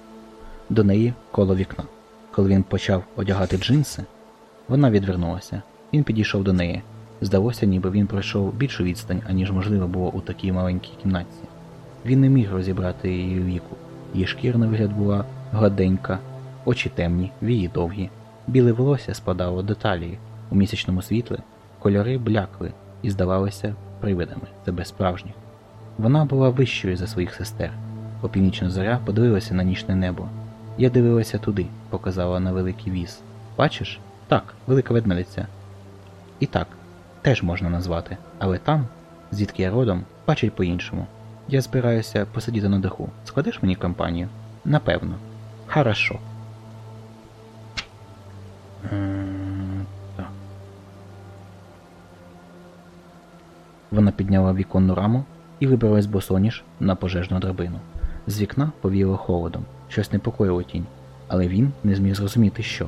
до неї коло вікна. Коли він почав одягати джинси, вона відвернулася. Він підійшов до неї. Здалося, ніби він пройшов більшу відстань, аніж можливо було у такій маленькій кімнатці. Він не міг розібрати її віку. Її шкірна вигляд була гладенька, очі темні, вії довгі. Біле волосся спадало до талії. У місячному світлі кольори блякли і здавалися привидами себе справжніх. Вона була вищою за своїх сестер. Опівнічна зоря подивилася на нічне небо. Я дивилася туди, показала на великий віз. Бачиш? Так, велика ведмедиця. І так, теж можна назвати, але там, звідки я родом, бачать по-іншому. Я збираюся посидіти на даху. Складеш мені компанію? Напевно. Хорошо. Вона підняла віконну раму і вибралась босоніж на пожежну драбину. З вікна повіяло холодом, щось непокоїло тінь, але він не зміг зрозуміти, що.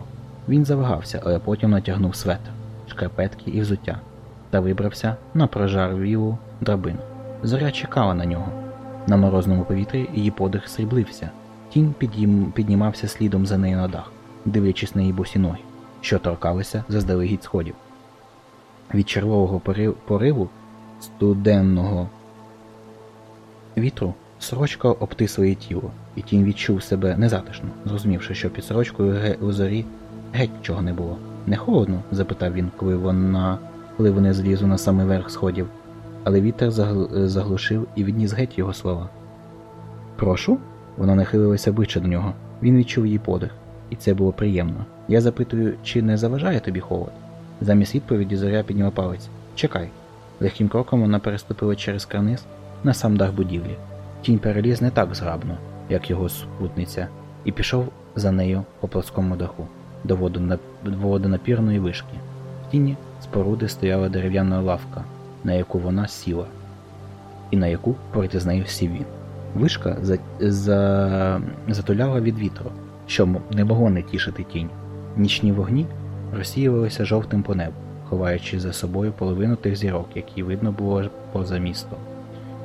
Він завагався, але потім натягнув светр, шкарпетки і взуття та вибрався на прожарвілу драбину. Зоря чекала на нього. На морозному повітрі її подих сріблився. Тінь підійм... піднімався слідом за нею на дах, дивлячись на її босі ноги. що торкалися заздалегідь сходів. Від червового пориву студенного вітру сорочка обтисує тіло, і тінь відчув себе незатишно, зрозумівши, що під сорочкою у зорі геть чого не було. Не холодно? запитав він, коли вона коли вони злізли на самий верх сходів, але вітер загл- заглушив і відніс геть його слова. Прошу? Вона нахилилася ближче до нього. Він відчув її подих, і це було приємно. Я запитую, чи не заважає тобі холод? Замість відповіді зоря підняла палець. Чекай. Легким кроком вона переступила через карниз на сам дах будівлі. Тінь переліз не так зграбно, як його спутниця, і пішов за нею по плоскому даху до водонапірної вишки. В тіні споруди стояла дерев'яна лавка, на яку вона сіла, і на яку пройти з нею сів він. Вишка за... За... затуляла від вітру, що не могло не тішити тінь. Нічні вогні розсіювалися жовтим по небу, ховаючи за собою половину тих зірок, які видно було поза містом.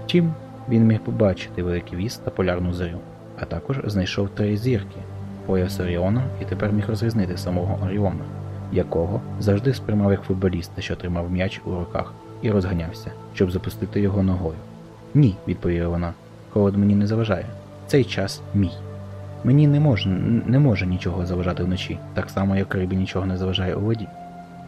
Втім, він міг побачити великий віст та полярну зорю, а також знайшов три зірки пояс Оріона і тепер міг розрізнити самого Оріона, якого завжди сприймав як футболіста, що тримав м'яч у руках, і розганявся, щоб запустити його ногою. Ні, відповіла вона. Холод мені не заважає. Цей час мій. Мені не може, не може нічого заважати вночі, так само як рибі нічого не заважає у воді.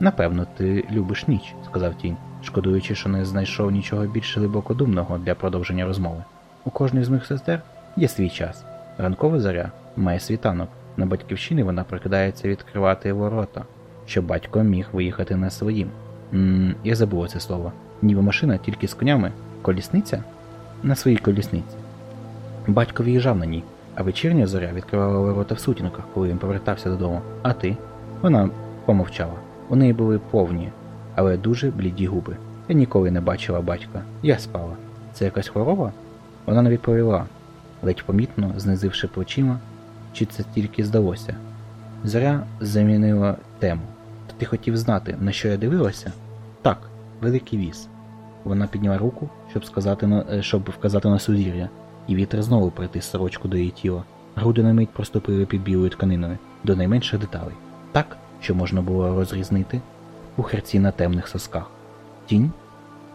Напевно, ти любиш ніч, сказав тінь, шкодуючи, що не знайшов нічого більш глибокодумного для продовження розмови. У кожної з моїх сестер є свій час. Ранкова заря має світанок. На батьківщині вона прикидається відкривати ворота, щоб батько міг виїхати на своїм. м я забула це слово. Ніби машина тільки з конями. Колісниця? На своїй колісниці. Батько виїжджав на ній, а вечірня зоря відкривала ворота в сутінках, коли він повертався додому. А ти? Вона помовчала. У неї були повні, але дуже бліді губи. Я ніколи не бачила батька. Я спала. Це якась хвороба? Вона не відповіла, ледь помітно знизивши плечима, чи це тільки здалося. Зоря замінила тему. То ти хотів знати, на що я дивилася? Так, великий віз. Вона підняла руку, щоб сказати на е, щоб вказати на сузір'я, і вітер знову притис сорочку до її тіла. Груди на мить проступили під білою тканиною до найменших деталей, так, що можна було розрізнити у херці на темних сосках. Тінь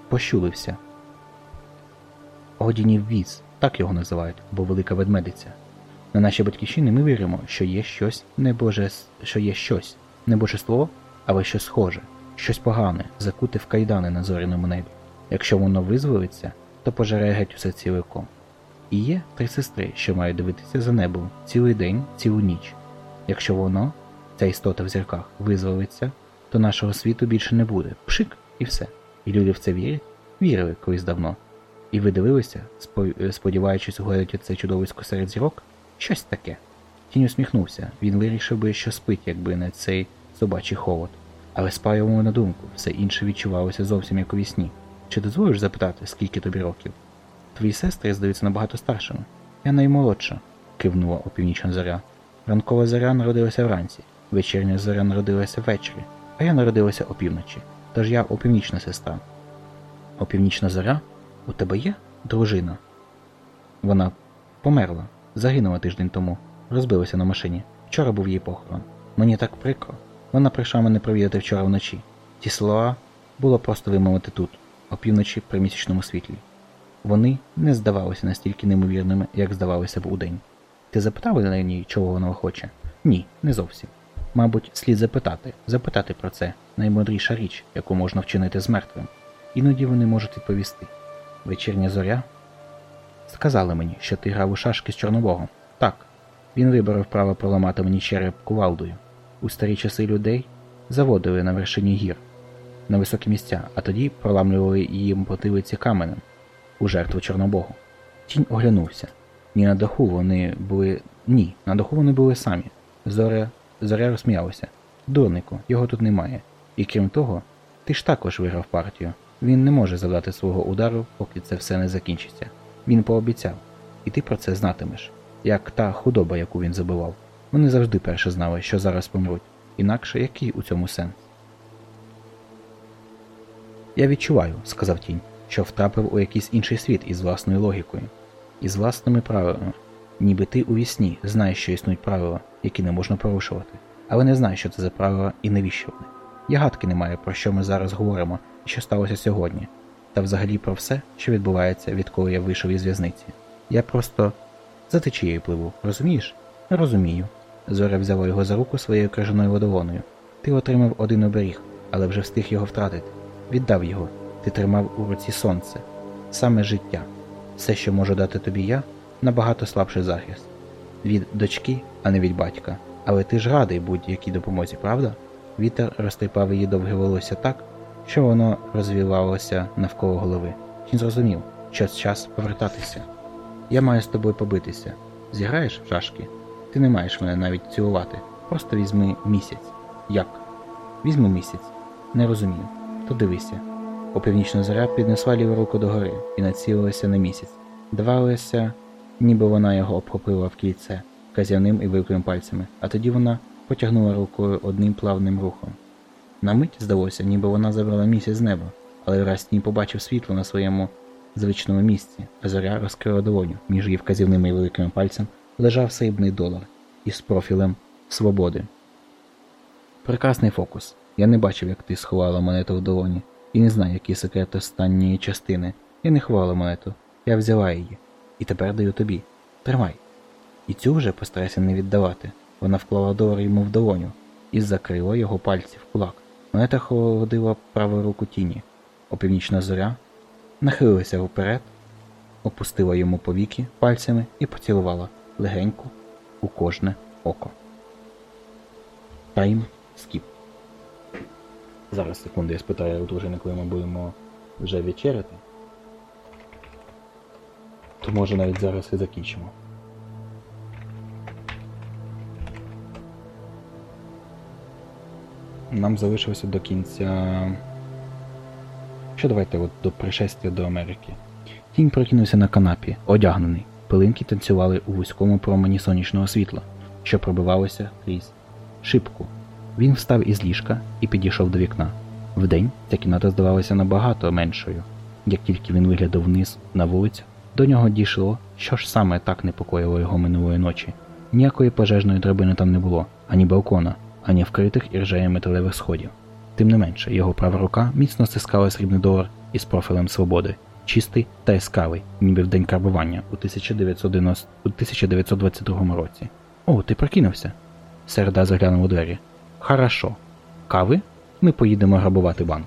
пощулився. Одінів віз, так його називають, бо велика ведмедиця. На нашій батьківщині ми віримо, що є щось небоже, що є щось, не божество, але щось схоже, щось погане, закуте в кайдани на зоряному небі. Якщо воно визволиться, то пожере геть усе ціликом. І є три сестри, що мають дивитися за небом цілий день, цілу ніч. Якщо воно, ця істота в зірках, визволиться, то нашого світу більше не буде. Пшик і все. І люди в це вірять? Вірили колись давно. І ви дивилися, сподіваючись угледіти це чудовисько серед зірок? Щось таке. Тінь усміхнувся. Він вирішив би, що спить, якби не цей собачий холод. Але спав йому на думку, все інше відчувалося зовсім як у вісні. Чи дозволиш запитати, скільки тобі років? Твої сестри здаються набагато старшими. Я наймолодша, кивнула опівнічна зоря. Ранкова зоря народилася вранці, вечірня зоря народилася ввечері, а я народилася опівночі. Тож я опівнічна сестра. Опівнічна зоря? У тебе є дружина? Вона померла, загинула тиждень тому, розбилася на машині. Вчора був її похорон. Мені так прикро. Вона прийшла мене провідати вчора вночі. Ті слова було просто вимовити тут, опівночі при місячному світлі. Вони не здавалися настільки неймовірними, як здавалося б удень. Ти запитав у неї, чого вона хоче? Ні, не зовсім. Мабуть, слід запитати, запитати про це наймудріша річ, яку можна вчинити з мертвим. Іноді вони можуть відповісти. Вечірня зоря сказали мені, що ти грав у шашки з Чорнобогом. Так. Він виборов право проламати мені череп кувалдою. У старі часи людей заводили на вершині гір на високі місця, а тоді проламлювали їм потилиці каменем у жертву Чорнобогу. Тінь оглянувся. Ні на даху вони були. Ні, на даху вони були самі. Зоря, Зоря розсміялася. Дурнику, його тут немає. І крім того, ти ж також виграв партію. Він не може завдати свого удару, поки це все не закінчиться. Він пообіцяв, і ти про це знатимеш, як та худоба, яку він забивав. Вони завжди перше знали, що зараз помруть. Інакше який у цьому сенс? Я відчуваю, сказав тінь, що втрапив у якийсь інший світ із власною логікою, із власними правилами. Ніби ти у вісні знаєш, що існують правила, які не можна порушувати, але не знаю, що це за правила і навіщо вони. Я гадки не маю, про що ми зараз говоримо і що сталося сьогодні, та взагалі про все, що відбувається, відколи я вийшов із в'язниці. Я просто за течією пливу, розумієш? Розумію. Зоря взяла його за руку своєю крижаною водолоною. Ти отримав один оберіг, але вже встиг його втратити. Віддав його. Ти тримав у руці сонце, саме життя. Все, що можу дати тобі я, набагато слабший захист. Від дочки, а не від батька. Але ти ж радий будь-якій допомозі, правда? Вітер розтріпав її довге волосся так, що воно розвівалося навколо голови. Він зрозумів, що час повертатися. Я маю з тобою побитися. Зіграєш в шашки? Ти не маєш мене навіть цілувати. Просто візьми місяць. Як? Візьми місяць. Не розумію. То дивися. Опівнічна зоря піднесла ліву руку догори і націлилася на місяць. Давалося, ніби вона його обхопила в кільце казяним і великими пальцями, а тоді вона потягнула рукою одним плавним рухом. На мить здалося, ніби вона забрала місяць з неба, але враз тінь побачив світло на своєму звичному місці, а зоря розкрила долоню. Між її вказівними і великим пальцем лежав срібний долар із профілем свободи. Прекрасний фокус. Я не бачив, як ти сховала монету в долоні, і не знаю, які секрети останньої частини. Я не ховала монету, я взяла її. І тепер даю тобі. Тримай. І цю вже постарайся не віддавати. Вона вклала долар йому в долоню і закрила його пальці в кулак. Монета холодила праву руку тіні. Опівнічна зоря нахилилася вперед, опустила йому повіки пальцями і поцілувала легенько у кожне око. Тайм скіп. Зараз секунду, я спитаю у дружини, коли ми будемо вже вечеряти. То може навіть зараз і закінчимо. Нам залишилося до кінця. Що давайте от до пришестя до Америки. Тінь прокинувся на канапі, одягнений. Пилинки танцювали у вузькому промені сонячного світла, що пробивалося крізь шибку. Він встав із ліжка і підійшов до вікна. Вдень ця кімната здавалася набагато меншою. Як тільки він виглядав вниз на вулицю, до нього дійшло, що ж саме так непокоїло його минулої ночі. Ніякої пожежної драбини там не було, ані балкона, ані вкритих іржею металевих сходів. Тим не менше, його права рука міцно стискала срібний долар із профілем свободи, чистий та яскравий, ніби в день карбування у 1990 у 1922 році. О, ти прокинувся. Середа заглянув у двері. Хорошо. Кави? Ми поїдемо грабувати банк.